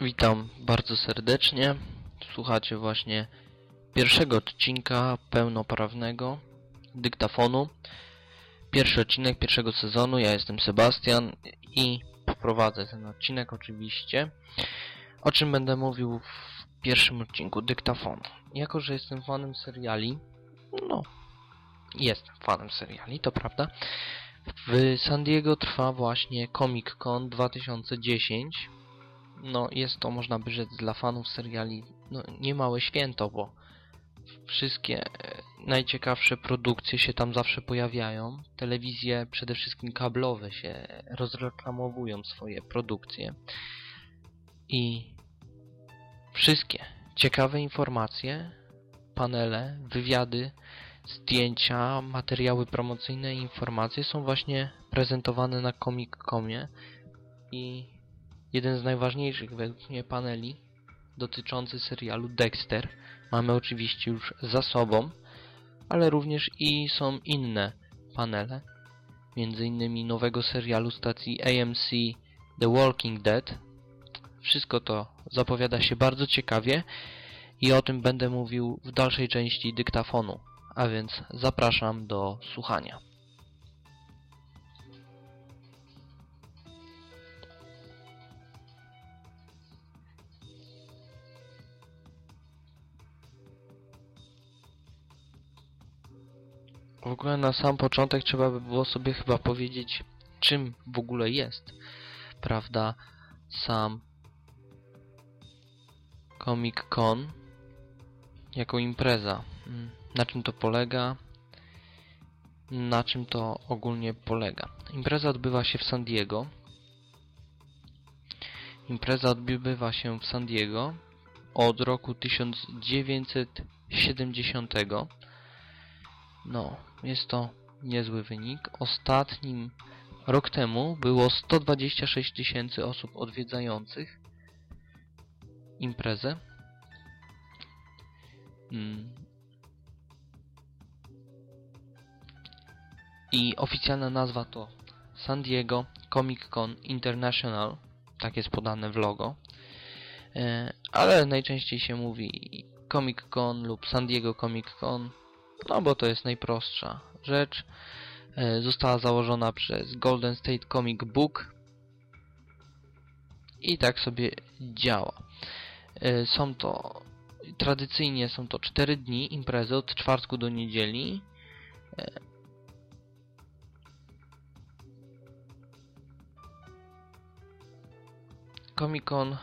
Witam bardzo serdecznie. Słuchacie właśnie pierwszego odcinka pełnoprawnego dyktafonu. Pierwszy odcinek pierwszego sezonu. Ja jestem Sebastian i poprowadzę ten odcinek oczywiście. O czym będę mówił w pierwszym odcinku dyktafonu. Jako, że jestem fanem seriali, no, jestem fanem seriali, to prawda. W San Diego trwa właśnie Comic Con 2010 no jest to, można by rzec, dla fanów seriali no, niemałe święto, bo wszystkie e, najciekawsze produkcje się tam zawsze pojawiają. Telewizje, przede wszystkim kablowe, się rozreklamowują swoje produkcje. I wszystkie ciekawe informacje, panele, wywiady, zdjęcia, materiały promocyjne i informacje są właśnie prezentowane na Comic-Comie i jeden z najważniejszych według mnie paneli dotyczący serialu Dexter. Mamy oczywiście już za sobą, ale również i są inne panele, między innymi nowego serialu stacji AMC The Walking Dead. Wszystko to zapowiada się bardzo ciekawie i o tym będę mówił w dalszej części dyktafonu, a więc zapraszam do słuchania. W ogóle na sam początek trzeba by było sobie chyba powiedzieć, czym w ogóle jest, prawda, sam Comic Con jako impreza. Mm, na czym to polega? Na czym to ogólnie polega? Impreza odbywa się w San Diego. Impreza odbywa się w San Diego od roku 1970 no, jest to niezły wynik. Ostatnim rok temu było 126 tysięcy osób odwiedzających imprezę. Hmm. I oficjalna nazwa to San Diego Comic Con International. Tak jest podane w logo. E, ale najczęściej się mówi Comic Con lub San Diego Comic Con no bo to jest najprostsza rzecz. E, została założona przez Golden State Comic Book i tak sobie działa. E, są to tradycyjnie są to 4 dni imprezy od czwartku do niedzieli. E, Comic Con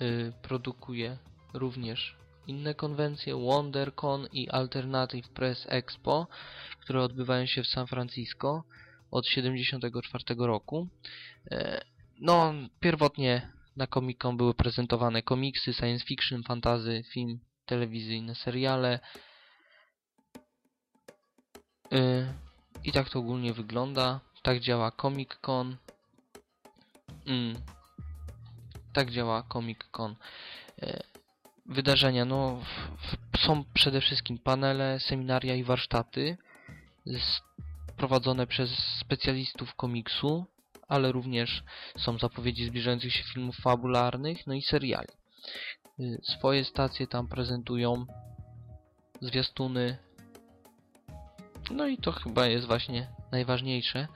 y, produkuje również inne konwencje WonderCon i Alternative Press Expo, które odbywają się w San Francisco od 1974 roku. E, no, pierwotnie na Comic Con były prezentowane komiksy, science fiction, fantazy, film, telewizyjne, seriale. E, I tak to ogólnie wygląda. Tak działa Comic Con. Mm. Tak działa Comic Con. Wydarzenia? No, są przede wszystkim panele, seminaria i warsztaty prowadzone przez specjalistów komiksu, ale również są zapowiedzi zbliżających się filmów fabularnych, no i seriali. Y, swoje stacje tam prezentują zwiastuny, no i to chyba jest właśnie najważniejsze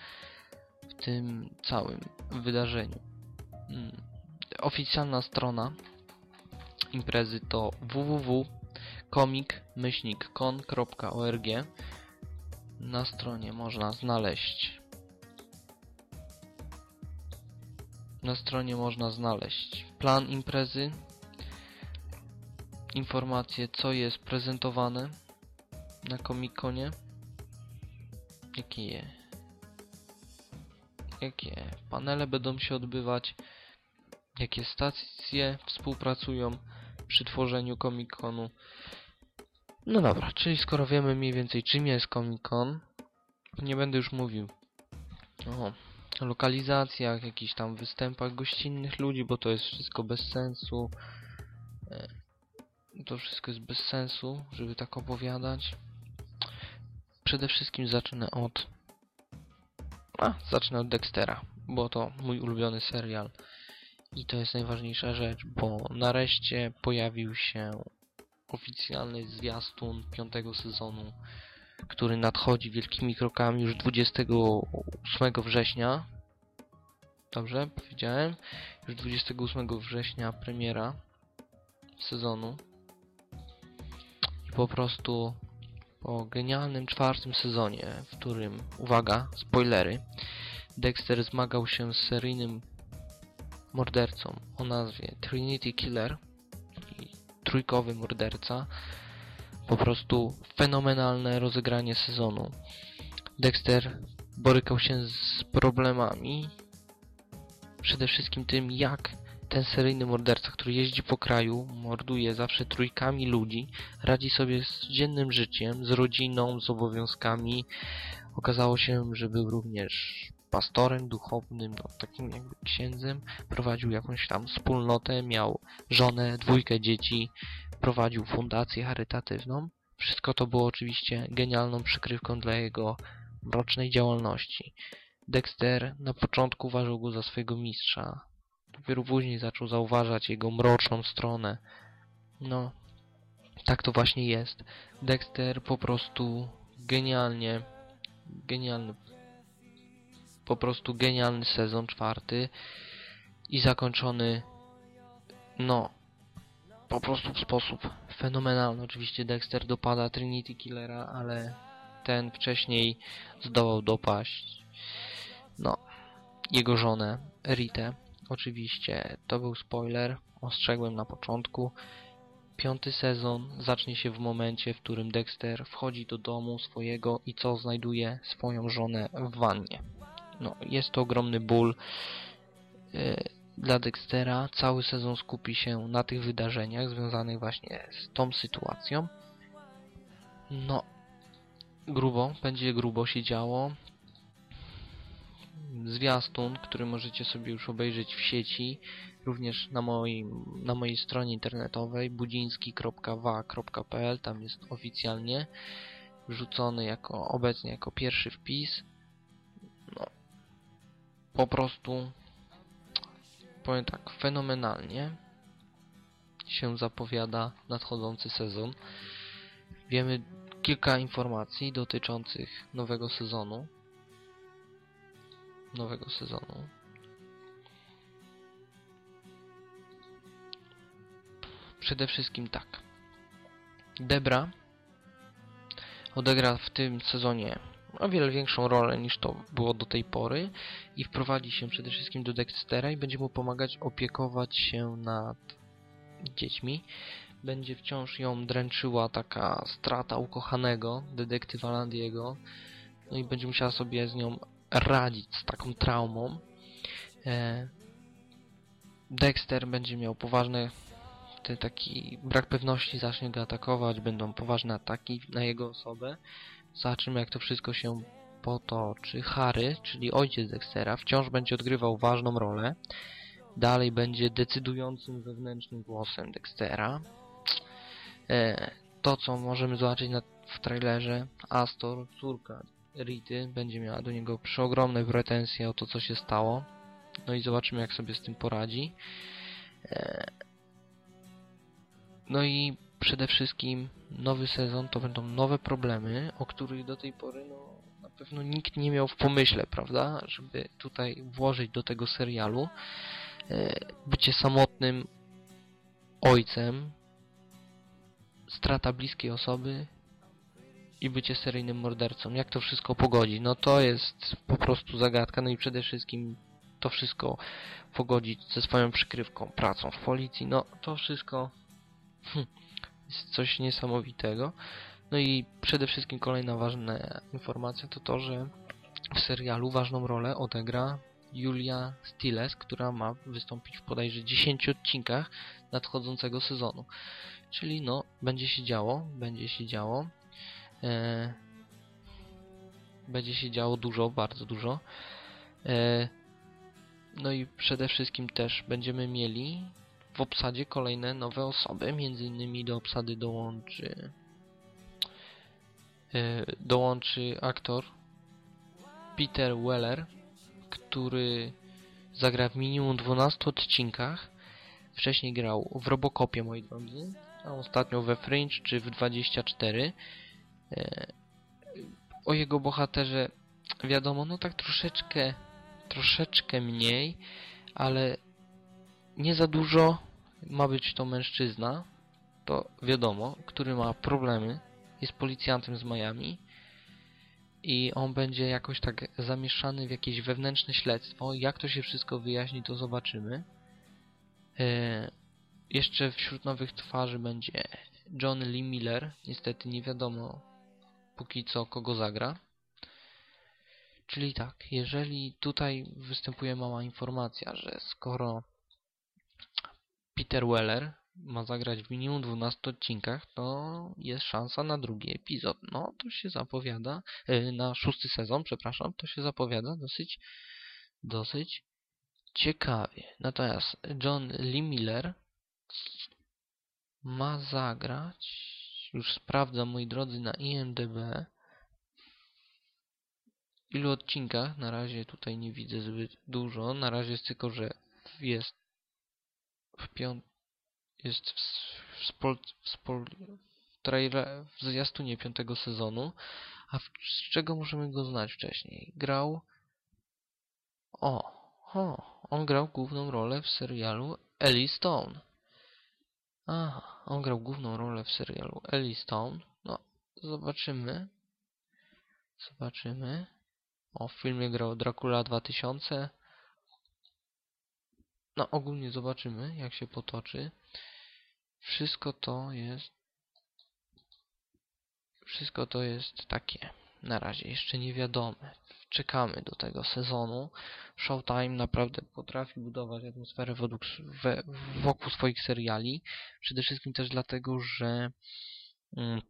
w tym całym wydarzeniu. Mm, oficjalna strona imprezy to www.comic-con.org Na stronie można znaleźć Na stronie można znaleźć plan imprezy, informacje co jest prezentowane na Comic-Conie, jakie jakie panele będą się odbywać, jakie stacje współpracują przy tworzeniu Comic-Conu. No dobra, czyli skoro wiemy mniej więcej czym jest Comic-Con, nie będę już mówił o lokalizacjach, jakichś tam występach gościnnych ludzi, bo to jest wszystko bez sensu. E, to wszystko jest bez sensu, żeby tak opowiadać. Przede wszystkim zacznę od... A, zacznę od Dextera, bo to mój ulubiony serial I to jest najważniejsza rzecz, bo nareszcie pojawił się oficjalny zwiastun piątego sezonu, który nadchodzi wielkimi krokami już 28 września. Dobrze, powiedziałem? Już 28 września premiera sezonu. I po prostu po genialnym czwartym sezonie, w którym, uwaga, spoilery, Dexter zmagał się z seryjnym mordercą o nazwie Trinity Killer, trójkowy morderca. Po prostu fenomenalne rozegranie sezonu. Dexter borykał się z problemami, przede wszystkim tym, jak ten seryjny morderca, który jeździ po kraju, morduje zawsze trójkami ludzi, radzi sobie z codziennym życiem, z rodziną, z obowiązkami. Okazało się, że był również pastorem duchownym, no, takim jakby księdzem, prowadził jakąś tam wspólnotę, miał żonę, dwójkę dzieci, prowadził fundację charytatywną. Wszystko to było oczywiście genialną przykrywką dla jego mrocznej działalności. Dexter na początku uważał go za swojego mistrza. Dopiero później zaczął zauważać jego mroczną stronę. No, tak to właśnie jest. Dexter po prostu genialnie, genialny po prostu genialny sezon czwarty i zakończony no po prostu w sposób fenomenalny. Oczywiście Dexter dopada Trinity Killera, ale ten wcześniej zdołał dopaść no jego żonę Ritę. Oczywiście to był spoiler, ostrzegłem na początku. Piąty sezon zacznie się w momencie, w którym Dexter wchodzi do domu swojego i co znajduje swoją żonę w wannie no, jest to ogromny ból yy, dla Dextera. Cały sezon skupi się na tych wydarzeniach związanych właśnie z tą sytuacją. No, grubo, będzie grubo się działo. Zwiastun, który możecie sobie już obejrzeć w sieci, również na, moim, na mojej stronie internetowej budziński.wa.pl, tam jest oficjalnie wrzucony jako obecnie jako pierwszy wpis po prostu powiem tak, fenomenalnie się zapowiada nadchodzący sezon. Wiemy kilka informacji dotyczących nowego sezonu. Nowego sezonu. Przede wszystkim tak. Debra odegra w tym sezonie o wiele większą rolę niż to było do tej pory i wprowadzi się przede wszystkim do Dextera i będzie mu pomagać opiekować się nad dziećmi. Będzie wciąż ją dręczyła taka strata ukochanego, detektywa Landiego, no i będzie musiała sobie z nią radzić z taką traumą. E, Dexter będzie miał poważne ten taki brak pewności zacznie go atakować, będą poważne ataki na jego osobę. Zobaczymy jak to wszystko się potoczy. Harry, czyli ojciec Dextera, wciąż będzie odgrywał ważną rolę. Dalej będzie decydującym wewnętrznym głosem Dextera. E, to, co możemy zobaczyć na, w trailerze, Astor, córka Rity, będzie miała do niego przeogromne pretensje o to, co się stało. No i zobaczymy, jak sobie z tym poradzi. E, no i przede wszystkim nowy sezon to będą nowe problemy, o których do tej pory no, na pewno nikt nie miał w pomyśle, prawda? Żeby tutaj włożyć do tego serialu e, bycie samotnym ojcem, strata bliskiej osoby i bycie seryjnym mordercą. Jak to wszystko pogodzić? No to jest po prostu zagadka. No i przede wszystkim to wszystko pogodzić ze swoją przykrywką, pracą w policji. No to wszystko... Hm jest coś niesamowitego. No i przede wszystkim kolejna ważna informacja to to, że w serialu ważną rolę odegra Julia Stiles, która ma wystąpić w bodajże 10 odcinkach nadchodzącego sezonu. Czyli no, będzie się działo, będzie się działo. E, będzie się działo dużo, bardzo dużo. E, no i przede wszystkim też będziemy mieli w obsadzie kolejne nowe osoby, między innymi do obsady dołączy e, dołączy aktor Peter Weller, który zagra w minimum 12 odcinkach. Wcześniej grał w Robocopie, moi drodzy, a ostatnio we Fringe czy w 24. E, o jego bohaterze wiadomo, no tak troszeczkę, troszeczkę mniej, ale nie za dużo. Ma być to mężczyzna, to wiadomo, który ma problemy, jest policjantem z Miami i on będzie jakoś tak zamieszany w jakieś wewnętrzne śledztwo. Jak to się wszystko wyjaśni, to zobaczymy. E, jeszcze wśród nowych twarzy będzie John Lee Miller. Niestety nie wiadomo póki co kogo zagra. Czyli tak, jeżeli tutaj występuje mała informacja, że skoro Peter Weller ma zagrać w minimum 12 odcinkach, to jest szansa na drugi epizod. No, to się zapowiada, yy, na szósty sezon, przepraszam, to się zapowiada dosyć, dosyć ciekawie. Natomiast John Lee Miller ma zagrać, już sprawdzam moi drodzy na IMDB, ilu odcinkach, na razie tutaj nie widzę zbyt dużo, na razie jest tylko, że jest w piąt jest w, spol, w, spol, trailer, w zwiastunie piątego sezonu, a w, z czego możemy go znać wcześniej? Grał o, o, on grał główną rolę w serialu Ellie Stone. Aha, on grał główną rolę w serialu Ellie Stone. No, zobaczymy. Zobaczymy. O, w filmie grał Dracula 2000. No, ogólnie zobaczymy, jak się potoczy. Wszystko to jest... Wszystko to jest takie na razie jeszcze niewiadome. Czekamy do tego sezonu. Showtime naprawdę potrafi budować atmosferę we, wokół swoich seriali. Przede wszystkim też dlatego, że mm,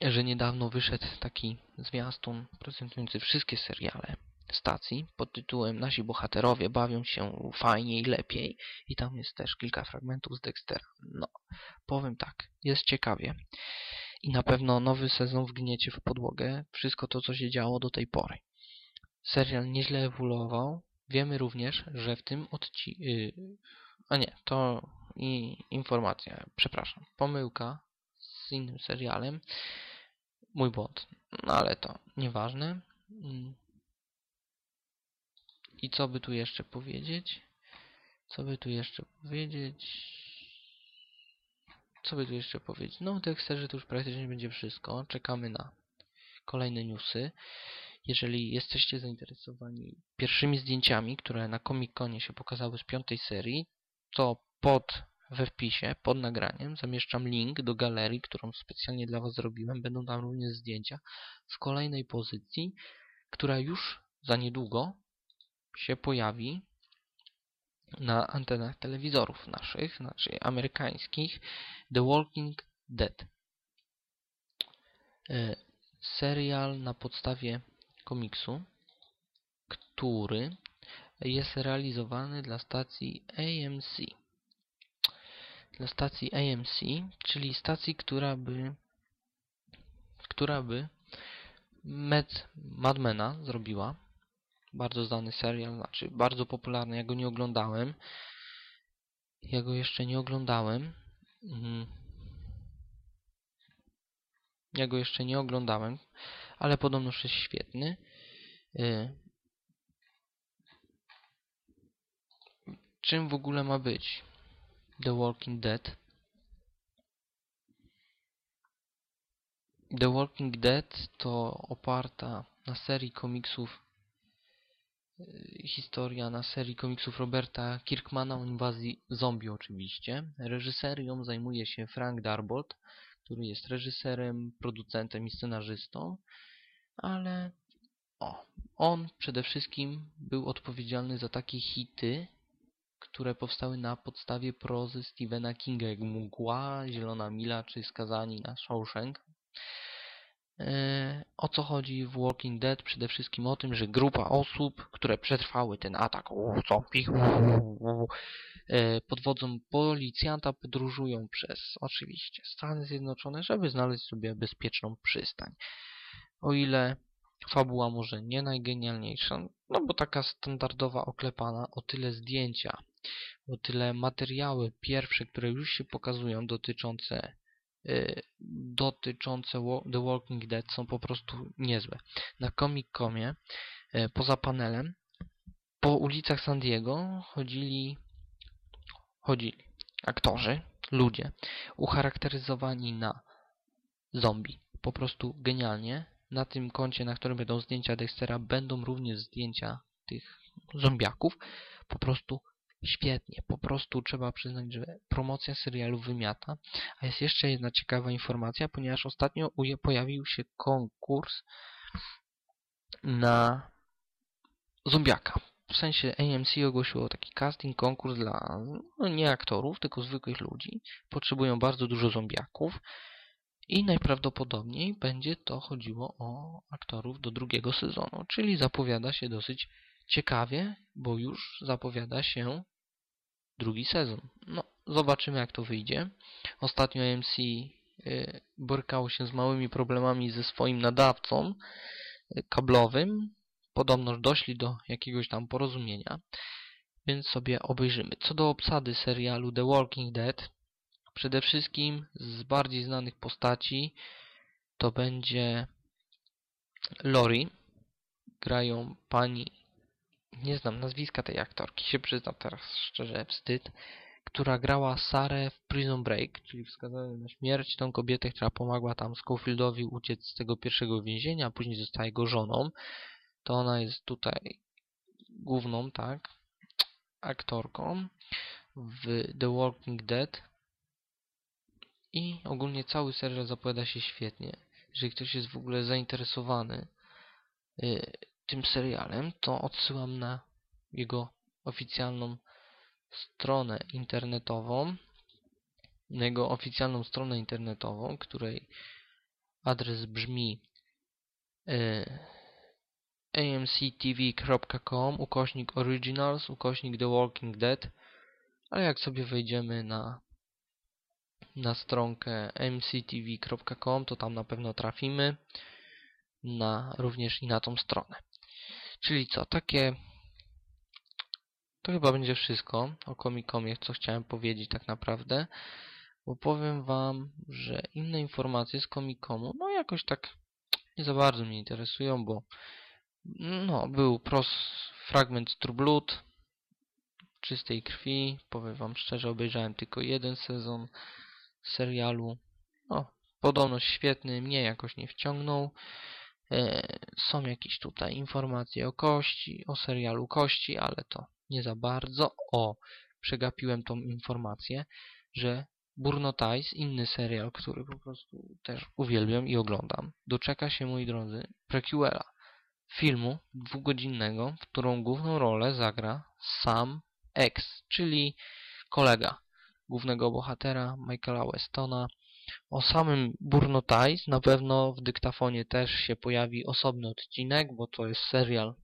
że niedawno wyszedł taki zwiastun prezentujący wszystkie seriale stacji pod tytułem Nasi bohaterowie bawią się fajniej, lepiej i tam jest też kilka fragmentów z Dextera. No, powiem tak, jest ciekawie i na pewno nowy sezon wgniecie w podłogę wszystko to, co się działo do tej pory. Serial nieźle ewoluował. Wiemy również, że w tym odcinku... Yy, a nie, to i informacja, przepraszam, pomyłka z innym serialem. Mój błąd, no ale to nieważne. I co by tu jeszcze powiedzieć? Co by tu jeszcze powiedzieć? Co by tu jeszcze powiedzieć? No, że to już praktycznie będzie wszystko. Czekamy na kolejne newsy. Jeżeli jesteście zainteresowani pierwszymi zdjęciami, które na Comic-Conie się pokazały z piątej serii, to pod we wpisie, pod nagraniem zamieszczam link do galerii, którą specjalnie dla Was zrobiłem. Będą tam również zdjęcia z kolejnej pozycji, która już za niedługo się pojawi na antenach telewizorów naszych, znaczy amerykańskich, The Walking Dead. E, serial na podstawie komiksu, który jest realizowany dla stacji AMC. Dla stacji AMC, czyli stacji, która by która by Mad, Madmena zrobiła bardzo znany serial, znaczy bardzo popularny, ja go nie oglądałem. Ja go jeszcze nie oglądałem. Mhm. Ja go jeszcze nie oglądałem, ale podobno jest świetny. Y, czym w ogóle ma być The Walking Dead? The Walking Dead to oparta na serii komiksów historia na serii komiksów Roberta Kirkmana o inwazji zombie oczywiście. Reżyserią zajmuje się Frank Darbolt, który jest reżyserem, producentem i scenarzystą, ale o, on przede wszystkim był odpowiedzialny za takie hity, które powstały na podstawie prozy Stephena Kinga, jak Mgła, Zielona Mila czy Skazani na Shawshank. E, o co chodzi w Walking Dead? Przede wszystkim o tym, że grupa osób, które przetrwały ten atak e, pod wodzą policjanta podróżują przez oczywiście Stany Zjednoczone, żeby znaleźć sobie bezpieczną przystań. O ile Fabuła może nie najgenialniejsza, no bo taka standardowa, oklepana, o tyle zdjęcia, o tyle materiały pierwsze, które już się pokazują dotyczące dotyczące The Walking Dead są po prostu niezłe. Na Comic-Comie y, poza panelem po ulicach San Diego chodzili chodzili aktorzy, ludzie ucharakteryzowani na zombie. Po prostu genialnie. Na tym koncie, na którym będą zdjęcia Dextera, będą również zdjęcia tych zombiaków. Po prostu świetnie. Po prostu trzeba przyznać, że promocja serialu wymiata. A jest jeszcze jedna ciekawa informacja, ponieważ ostatnio pojawił się konkurs na zombiaka. W sensie AMC ogłosiło taki casting, konkurs dla no nie aktorów, tylko zwykłych ludzi. Potrzebują bardzo dużo zombiaków. I najprawdopodobniej będzie to chodziło o aktorów do drugiego sezonu, czyli zapowiada się dosyć ciekawie, bo już zapowiada się drugi sezon. No, zobaczymy jak to wyjdzie. Ostatnio AMC y, borykało się z małymi problemami ze swoim nadawcą y, kablowym. Podobno doszli do jakiegoś tam porozumienia, więc sobie obejrzymy. Co do obsady serialu The Walking Dead, przede wszystkim z bardziej znanych postaci to będzie Lori. Grają pani nie znam nazwiska tej aktorki, się przyznam teraz szczerze, wstyd, która grała Sarę w Prison Break, czyli wskazaną na śmierć, tą kobietę, która pomagła tam Schofieldowi uciec z tego pierwszego więzienia, a później zostaje jego żoną. To ona jest tutaj główną, tak, aktorką w The Walking Dead i ogólnie cały serial zapowiada się świetnie. Jeżeli ktoś jest w ogóle zainteresowany y, tym serialem, to odsyłam na jego oficjalną stronę internetową, na jego oficjalną stronę internetową, której adres brzmi y, amctv.com ukośnik originals ukośnik The Walking Dead ale jak sobie wejdziemy na na stronkę mctv.com to tam na pewno trafimy na również i na tą stronę Czyli co, takie... To chyba będzie wszystko o Comicomie, co chciałem powiedzieć tak naprawdę. Bo powiem wam, że inne informacje z Comicomu, no jakoś tak nie za bardzo mnie interesują, bo no, był pros fragment True Blood, czystej krwi. Powiem wam szczerze, obejrzałem tylko jeden sezon serialu. No, podobno świetny, mnie jakoś nie wciągnął. E, są jakieś tutaj informacje o kości, o serialu kości, ale to nie za bardzo. O, przegapiłem tą informację, że Burno Ties, inny serial, który po prostu też uwielbiam i oglądam, doczeka się, moi drodzy, prequela, filmu dwugodzinnego, w którą główną rolę zagra Sam X, czyli kolega głównego bohatera Michaela Westona, o samym Burno Ties na pewno w dyktafonie też się pojawi osobny odcinek, bo to jest serial,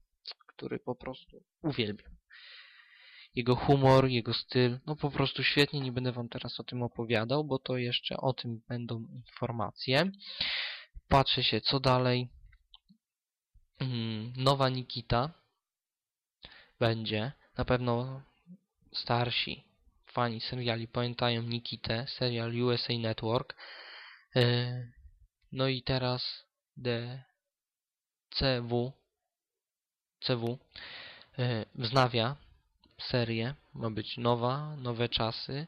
który po prostu uwielbiam. Jego humor, jego styl, no po prostu świetnie, nie będę wam teraz o tym opowiadał, bo to jeszcze o tym będą informacje. Patrzę się, co dalej. Mm, nowa Nikita będzie. Na pewno starsi fani seriali pamiętają Nikitę, serial USA Network. E, no i teraz DCW CW e, wznawia serię, ma być nowa, nowe czasy.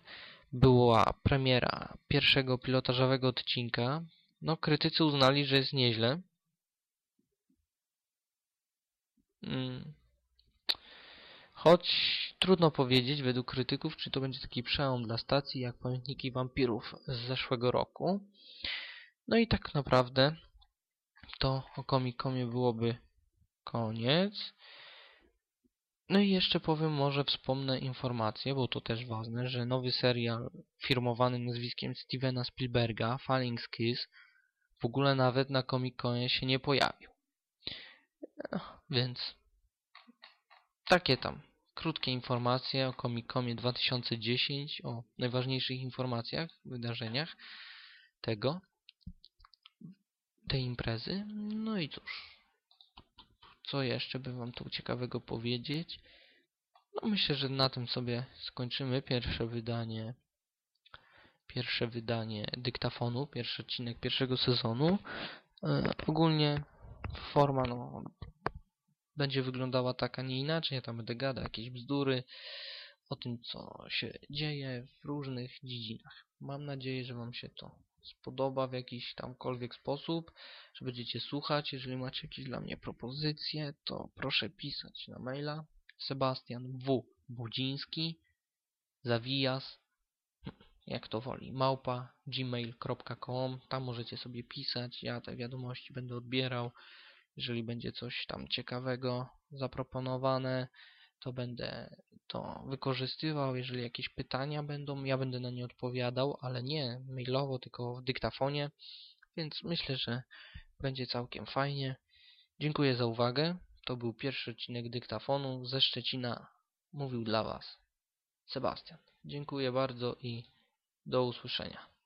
Była premiera pierwszego pilotażowego odcinka. No, krytycy uznali, że jest nieźle. Mm. Choć trudno powiedzieć według krytyków, czy to będzie taki przełom dla stacji jak Pamiętniki Wampirów z zeszłego roku. No i tak naprawdę to o Comic-Comie byłoby koniec. No i jeszcze powiem, może wspomnę informację, bo to też ważne, że nowy serial firmowany nazwiskiem Stevena Spielberga, Falling Kiss, w ogóle nawet na Comic-Conie się nie pojawił. Więc takie tam krótkie informacje o Comic-Comie 2010, o najważniejszych informacjach, wydarzeniach tego, tej imprezy. No i cóż, co jeszcze bym wam tu ciekawego powiedzieć? No myślę, że na tym sobie skończymy pierwsze wydanie pierwsze wydanie dyktafonu, pierwszy odcinek pierwszego sezonu. E, ogólnie forma no, będzie wyglądała tak, a nie inaczej. Ja tam będę gadał jakieś bzdury o tym, co się dzieje w różnych dziedzinach. Mam nadzieję, że Wam się to spodoba w jakiś tamkolwiek sposób, że będziecie słuchać. Jeżeli macie jakieś dla mnie propozycje, to proszę pisać na maila Sebastian W. Budziński zawijas jak to woli, małpa gmail.com tam możecie sobie pisać, ja te wiadomości będę odbierał jeżeli będzie coś tam ciekawego zaproponowane to będę to wykorzystywał, jeżeli jakieś pytania będą, ja będę na nie odpowiadał, ale nie mailowo, tylko w dyktafonie, więc myślę, że będzie całkiem fajnie. Dziękuję za uwagę. To był pierwszy odcinek dyktafonu ze Szczecina. Mówił dla Was Sebastian. Dziękuję bardzo i do usłyszenia.